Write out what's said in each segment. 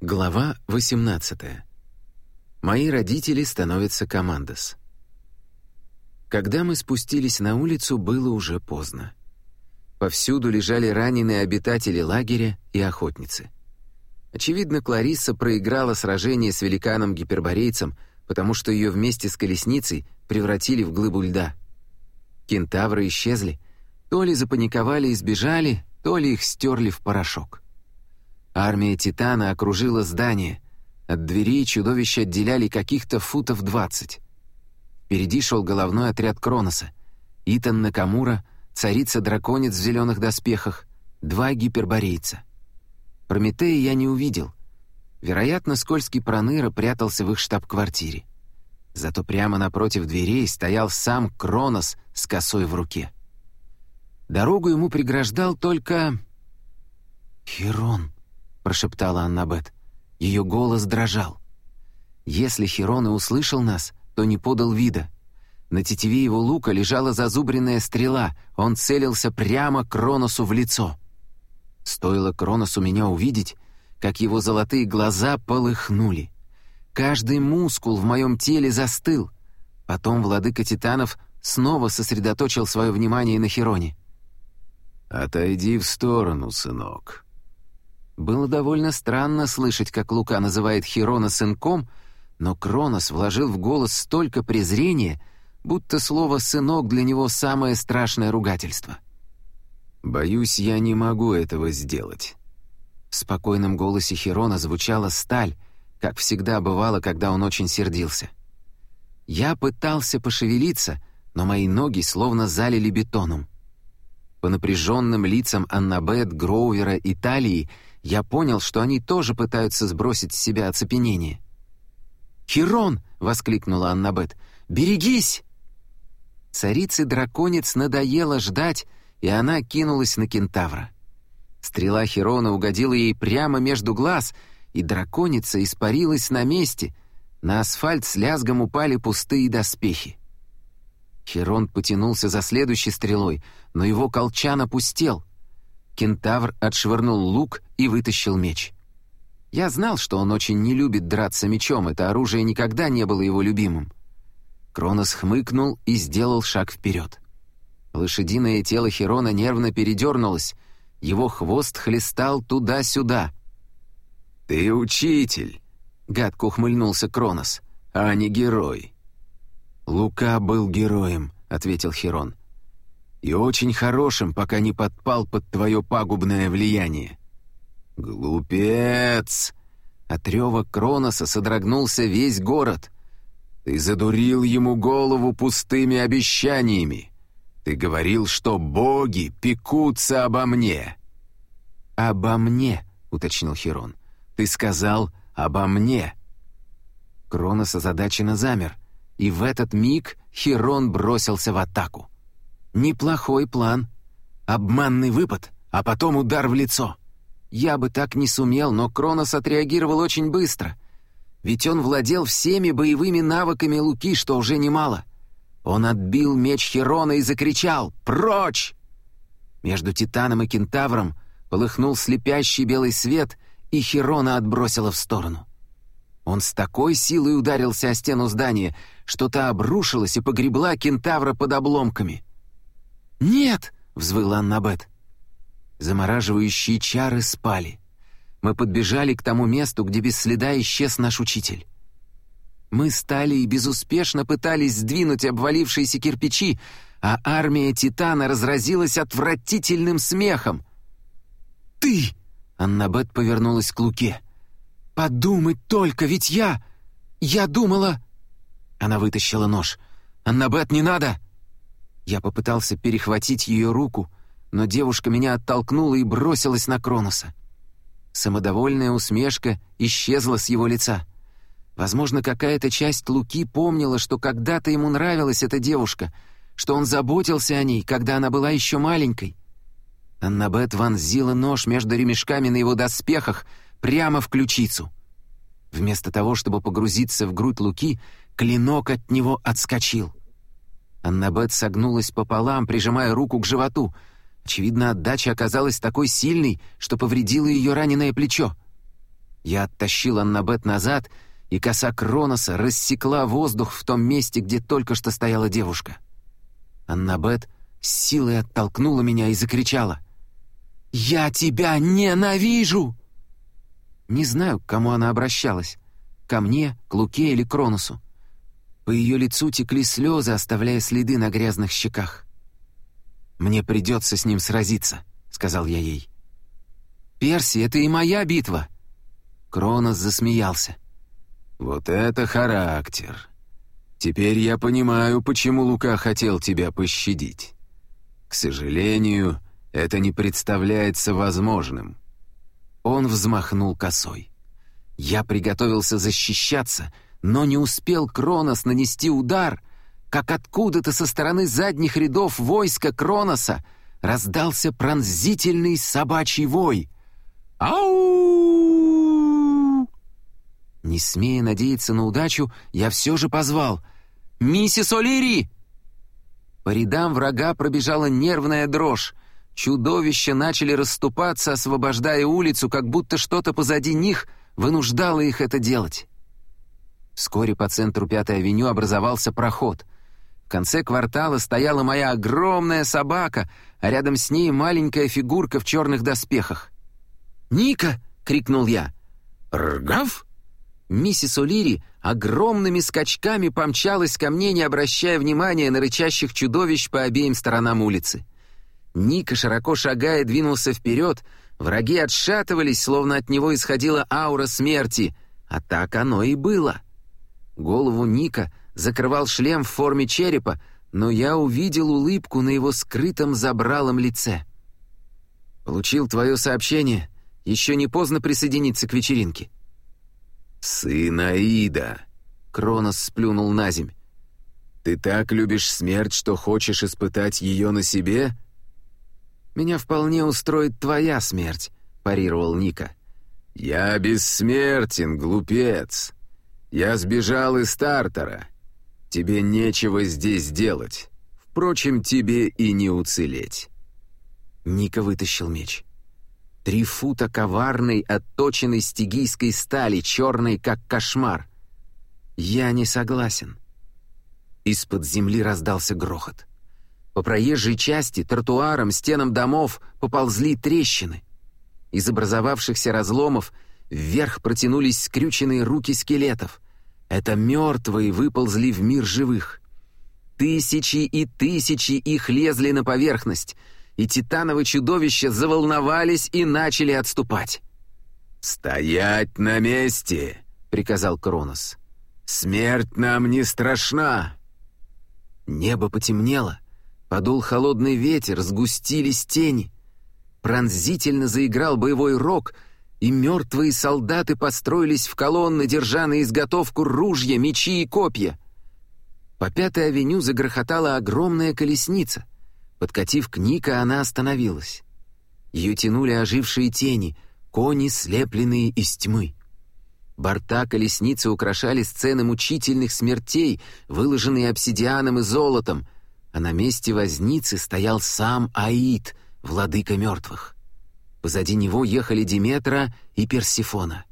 Глава 18. Мои родители становятся командос. Когда мы спустились на улицу, было уже поздно. Повсюду лежали раненые обитатели лагеря и охотницы. Очевидно, Кларисса проиграла сражение с великаном-гиперборейцем, потому что ее вместе с колесницей превратили в глыбу льда. Кентавры исчезли, то ли запаниковали и сбежали, то ли их стерли в порошок. Армия Титана окружила здание. От двери чудовища отделяли каких-то футов двадцать. Впереди шел головной отряд Кроноса. Итан Накамура, царица-драконец в зеленых доспехах, два гиперборейца. Прометея я не увидел. Вероятно, скользкий проныра прятался в их штаб-квартире. Зато прямо напротив дверей стоял сам Кронос с косой в руке. Дорогу ему преграждал только... «Херон», прошептала Аннабет. Ее голос дрожал. Если Херон и услышал нас, то не подал вида. На тетиве его лука лежала зазубренная стрела, он целился прямо Кроносу в лицо. Стоило Кроносу меня увидеть, как его золотые глаза полыхнули. Каждый мускул в моем теле застыл. Потом владыка титанов снова сосредоточил свое внимание на Хероне. «Отойди в сторону, сынок», было довольно странно слышать, как Лука называет Хирона сынком, но Кронос вложил в голос столько презрения, будто слово «сынок» для него самое страшное ругательство. «Боюсь, я не могу этого сделать». В спокойном голосе Хирона звучала сталь, как всегда бывало, когда он очень сердился. Я пытался пошевелиться, но мои ноги словно залили бетоном. По напряженным лицам Аннабет, Гроувера и Талии я понял, что они тоже пытаются сбросить с себя оцепенение. «Хирон!» — воскликнула Аннабет. «Берегись!» Царице-драконец надоело ждать, и она кинулась на кентавра. Стрела Хирона угодила ей прямо между глаз, и драконица испарилась на месте. На асфальт с лязгом упали пустые доспехи. Хирон потянулся за следующей стрелой, но его колчан опустел — Кентавр отшвырнул лук и вытащил меч. Я знал, что он очень не любит драться мечом, это оружие никогда не было его любимым. Кронос хмыкнул и сделал шаг вперед. Лошадиное тело Херона нервно передернулось, его хвост хлестал туда-сюда. «Ты учитель!» — гадко ухмыльнулся Кронос, — «а не герой». «Лука был героем», — ответил Херон и очень хорошим, пока не подпал под твое пагубное влияние». «Глупец!» От рева Кроноса содрогнулся весь город. «Ты задурил ему голову пустыми обещаниями. Ты говорил, что боги пекутся обо мне». «Обо мне», — уточнил Херон. «Ты сказал «обо мне». Кронос озадаченно замер, и в этот миг Херон бросился в атаку. Неплохой план. Обманный выпад, а потом удар в лицо. Я бы так не сумел, но Кронос отреагировал очень быстро. Ведь он владел всеми боевыми навыками Луки, что уже немало. Он отбил меч Херона и закричал «Прочь!». Между Титаном и Кентавром полыхнул слепящий белый свет, и Херона отбросило в сторону. Он с такой силой ударился о стену здания, что та обрушилась и погребла Кентавра под обломками. «Нет!» — взвыла Аннабет. Замораживающие чары спали. Мы подбежали к тому месту, где без следа исчез наш учитель. Мы стали и безуспешно пытались сдвинуть обвалившиеся кирпичи, а армия Титана разразилась отвратительным смехом. «Ты!» — Аннабет повернулась к Луке. «Подумать только, ведь я... Я думала...» Она вытащила нож. «Аннабет, не надо!» Я попытался перехватить ее руку, но девушка меня оттолкнула и бросилась на Кроноса. Самодовольная усмешка исчезла с его лица. Возможно, какая-то часть Луки помнила, что когда-то ему нравилась эта девушка, что он заботился о ней, когда она была еще маленькой. Аннабет вонзила нож между ремешками на его доспехах прямо в ключицу. Вместо того, чтобы погрузиться в грудь Луки, клинок от него отскочил — Аннабет согнулась пополам, прижимая руку к животу. Очевидно, отдача оказалась такой сильной, что повредила ее раненое плечо. Я оттащил Аннабет назад, и коса Кроноса рассекла воздух в том месте, где только что стояла девушка. Аннабет с силой оттолкнула меня и закричала. «Я тебя ненавижу!» Не знаю, к кому она обращалась. Ко мне, к Луке или Кроносу. По ее лицу текли слезы, оставляя следы на грязных щеках. «Мне придется с ним сразиться», — сказал я ей. «Перси, это и моя битва!» Кронос засмеялся. «Вот это характер! Теперь я понимаю, почему Лука хотел тебя пощадить. К сожалению, это не представляется возможным». Он взмахнул косой. Я приготовился защищаться, но не успел Кронос нанести удар, как откуда-то со стороны задних рядов войска Кроноса раздался пронзительный собачий вой. «Ау!» Не смея надеяться на удачу, я все же позвал «Миссис О'Лири!» По рядам врага пробежала нервная дрожь. Чудовища начали расступаться, освобождая улицу, как будто что-то позади них вынуждало их это делать. Вскоре по центру Пятой авеню образовался проход. В конце квартала стояла моя огромная собака, а рядом с ней маленькая фигурка в черных доспехах. «Ника!» — крикнул я. «Ргав?» Миссис О'Лири огромными скачками помчалась ко мне, не обращая внимания на рычащих чудовищ по обеим сторонам улицы. Ника, широко шагая, двинулся вперед, враги отшатывались, словно от него исходила аура смерти, а так оно и было. Голову Ника закрывал шлем в форме черепа, но я увидел улыбку на его скрытом забралом лице. «Получил твое сообщение. Еще не поздно присоединиться к вечеринке». «Сын Аида!» — Кронос сплюнул на земь. «Ты так любишь смерть, что хочешь испытать ее на себе?» «Меня вполне устроит твоя смерть», — парировал Ника. «Я бессмертен, глупец. Я сбежал из Тартара. Тебе нечего здесь делать. Впрочем, тебе и не уцелеть». Ника вытащил меч. Три фута коварной, отточенной стигийской стали, черной, как кошмар. Я не согласен. Из-под земли раздался грохот. По проезжей части, тротуарам, стенам домов поползли трещины. Из образовавшихся разломов вверх протянулись скрюченные руки скелетов. Это мертвые выползли в мир живых. Тысячи и тысячи их лезли на поверхность, и титановые чудовища заволновались и начали отступать. «Стоять на месте!» — приказал Кронос. «Смерть нам не страшна!» Небо потемнело, Подул холодный ветер, сгустились тени. Пронзительно заиграл боевой рог, и мертвые солдаты построились в колонны, держа на изготовку ружья, мечи и копья. По Пятой авеню загрохотала огромная колесница. Подкатив к Ника, она остановилась. Ее тянули ожившие тени, кони, слепленные из тьмы. Борта колесницы украшали сцены мучительных смертей, выложенные обсидианом и золотом, а на месте возницы стоял сам Аид, владыка мертвых. Позади него ехали Диметра и Персифона.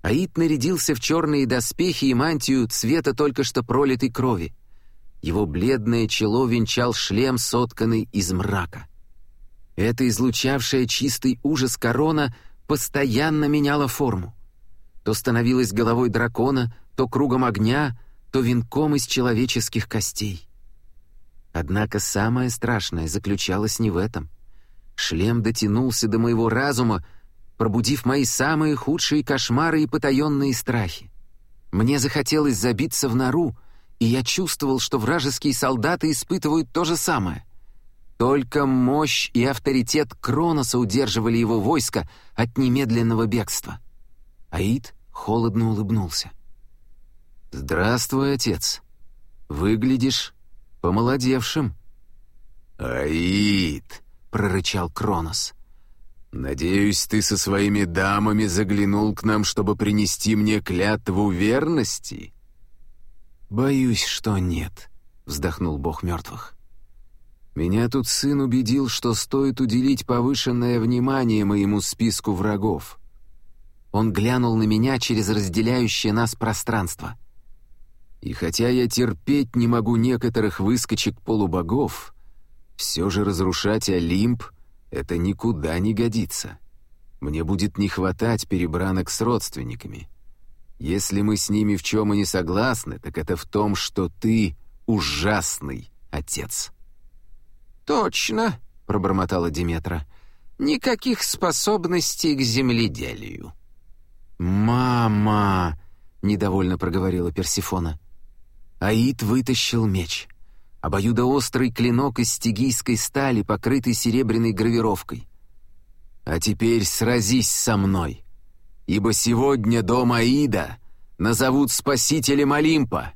Аид нарядился в черные доспехи и мантию цвета только что пролитой крови. Его бледное чело венчал шлем, сотканный из мрака. Эта излучавшая чистый ужас корона постоянно меняла форму. То становилась головой дракона, то кругом огня, то венком из человеческих костей. Однако самое страшное заключалось не в этом. Шлем дотянулся до моего разума, пробудив мои самые худшие кошмары и потаенные страхи. Мне захотелось забиться в нору, и я чувствовал, что вражеские солдаты испытывают то же самое. Только мощь и авторитет Кроноса удерживали его войско от немедленного бегства. Аид холодно улыбнулся. «Здравствуй, отец. Выглядишь помолодевшим». «Аид!» — прорычал Кронос. «Надеюсь, ты со своими дамами заглянул к нам, чтобы принести мне клятву верности?» «Боюсь, что нет», — вздохнул бог мертвых. «Меня тут сын убедил, что стоит уделить повышенное внимание моему списку врагов. Он глянул на меня через разделяющее нас пространство. «И хотя я терпеть не могу некоторых выскочек полубогов, все же разрушать Олимп — это никуда не годится. Мне будет не хватать перебранок с родственниками. Если мы с ними в чем и не согласны, так это в том, что ты ужасный отец». «Точно», — пробормотала Диметра, — «никаких способностей к земледелию». «Мама!» — недовольно проговорила Персифона. Аид вытащил меч. Обоюдоострый клинок из стигийской стали, покрытый серебряной гравировкой. «А теперь сразись со мной, ибо сегодня дом Аида назовут спасителем Олимпа».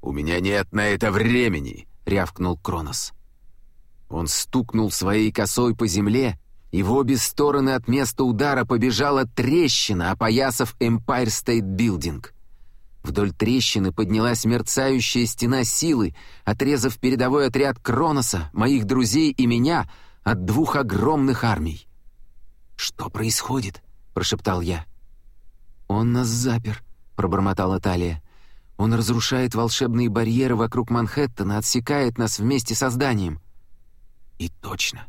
«У меня нет на это времени», — рявкнул Кронос. Он стукнул своей косой по земле, и в обе стороны от места удара побежала трещина, опоясав Empire State Building. Вдоль трещины поднялась мерцающая стена силы, отрезав передовой отряд Кроноса, моих друзей и меня от двух огромных армий. «Что происходит?» — прошептал я. «Он нас запер», — пробормотала Талия. «Он разрушает волшебные барьеры вокруг Манхэттена, отсекает нас вместе со зданием». И точно.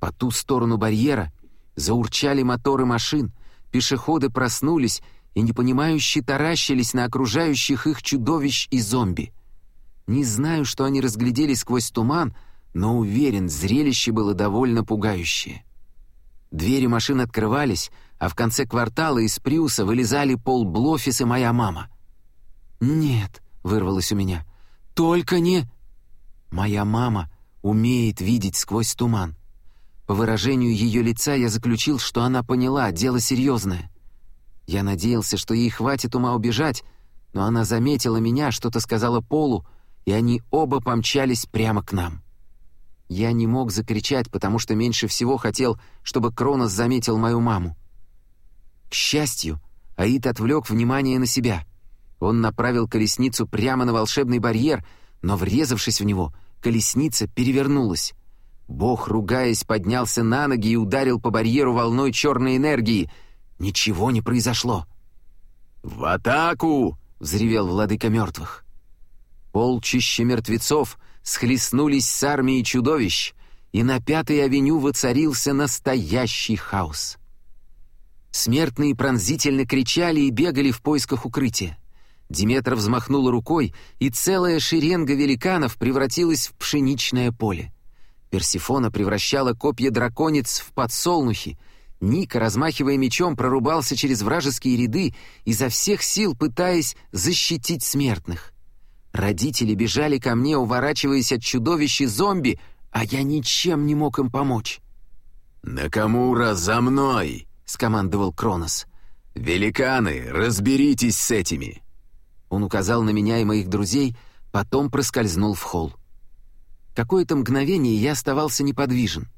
По ту сторону барьера заурчали моторы машин, пешеходы проснулись и непонимающе таращились на окружающих их чудовищ и зомби. Не знаю, что они разглядели сквозь туман, но уверен, зрелище было довольно пугающее. Двери машин открывались, а в конце квартала из Приуса вылезали Пол Блофис и моя мама. «Нет», — вырвалось у меня, — «только не...» Моя мама умеет видеть сквозь туман. По выражению ее лица я заключил, что она поняла, дело серьезное. Я надеялся, что ей хватит ума убежать, но она заметила меня, что-то сказала Полу, и они оба помчались прямо к нам. Я не мог закричать, потому что меньше всего хотел, чтобы Кронос заметил мою маму. К счастью, Аид отвлек внимание на себя. Он направил колесницу прямо на волшебный барьер, но, врезавшись в него, колесница перевернулась. Бог, ругаясь, поднялся на ноги и ударил по барьеру волной черной энергии. Ничего не произошло. «В атаку!» — взревел владыка мертвых. Полчища мертвецов схлестнулись с армией чудовищ, и на Пятой авеню воцарился настоящий хаос. Смертные пронзительно кричали и бегали в поисках укрытия. Диметра взмахнула рукой, и целая шеренга великанов превратилась в пшеничное поле. Персифона превращала копья драконец в подсолнухи. Ника, размахивая мечом, прорубался через вражеские ряды, изо всех сил пытаясь защитить смертных. Родители бежали ко мне, уворачиваясь от чудовищ и зомби, а я ничем не мог им помочь. «Накамура, за мной!» — скомандовал Кронос. «Великаны, разберитесь с этими!» Он указал на меня и моих друзей, потом проскользнул в холл. Какое-то мгновение я оставался неподвижен.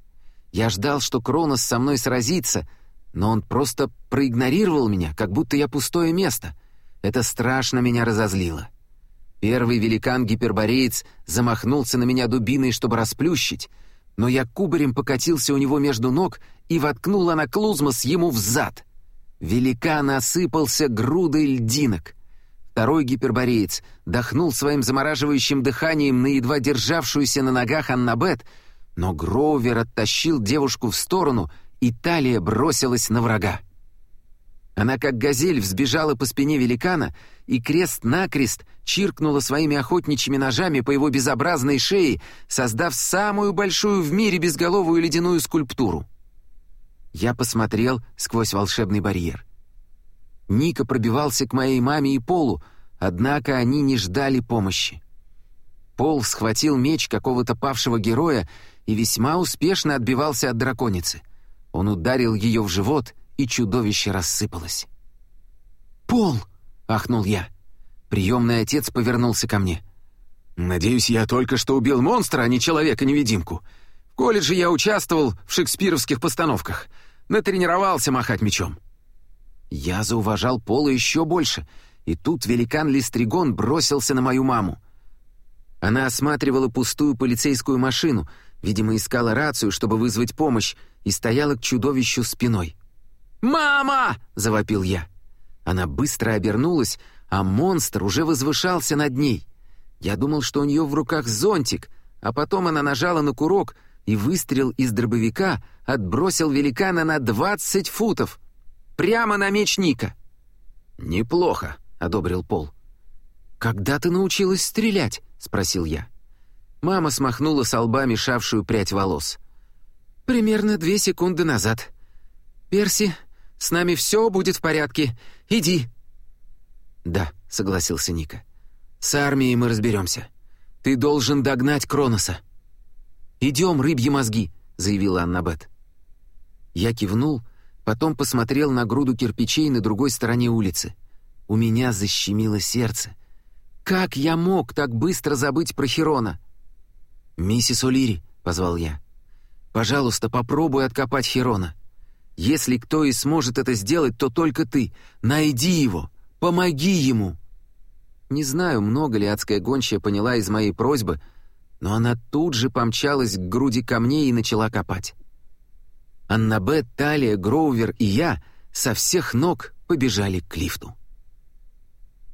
Я ждал, что Кронос со мной сразится, но он просто проигнорировал меня, как будто я пустое место. Это страшно меня разозлило. Первый великан-гипербореец замахнулся на меня дубиной, чтобы расплющить, но я кубарем покатился у него между ног и воткнул анаклузмос ему в зад. Великан осыпался грудой льдинок — Второй гипербореец дохнул своим замораживающим дыханием на едва державшуюся на ногах Аннабет, но Гроувер оттащил девушку в сторону, и талия бросилась на врага. Она как газель взбежала по спине великана и крест-накрест чиркнула своими охотничьими ножами по его безобразной шее, создав самую большую в мире безголовую ледяную скульптуру. Я посмотрел сквозь волшебный барьер — Ника пробивался к моей маме и Полу, однако они не ждали помощи. Пол схватил меч какого-то павшего героя и весьма успешно отбивался от драконицы. Он ударил ее в живот, и чудовище рассыпалось. «Пол!» — ахнул я. Приемный отец повернулся ко мне. «Надеюсь, я только что убил монстра, а не человека-невидимку. В колледже я участвовал в шекспировских постановках. Натренировался махать мечом». Я зауважал Пола еще больше, и тут великан-листригон бросился на мою маму. Она осматривала пустую полицейскую машину, видимо, искала рацию, чтобы вызвать помощь, и стояла к чудовищу спиной. «Мама!» — завопил я. Она быстро обернулась, а монстр уже возвышался над ней. Я думал, что у нее в руках зонтик, а потом она нажала на курок, и выстрел из дробовика отбросил великана на двадцать футов. Прямо на меч Ника. «Неплохо», — одобрил Пол. «Когда ты научилась стрелять?» — спросил я. Мама смахнула с лба мешавшую прядь волос. «Примерно две секунды назад. Перси, с нами все будет в порядке. Иди». «Да», — согласился Ника. «С армией мы разберемся. Ты должен догнать Кроноса». «Идем, рыбьи мозги», — заявила Аннабет. Я кивнул, потом посмотрел на груду кирпичей на другой стороне улицы. У меня защемило сердце. Как я мог так быстро забыть про Хирона? «Миссис О'Лири», — позвал я, — «пожалуйста, попробуй откопать Хирона. Если кто и сможет это сделать, то только ты. Найди его, помоги ему». Не знаю, много ли адская гончая поняла из моей просьбы, но она тут же помчалась к груди камней и начала копать. Аннабет, Талия, Гроувер и я со всех ног побежали к лифту.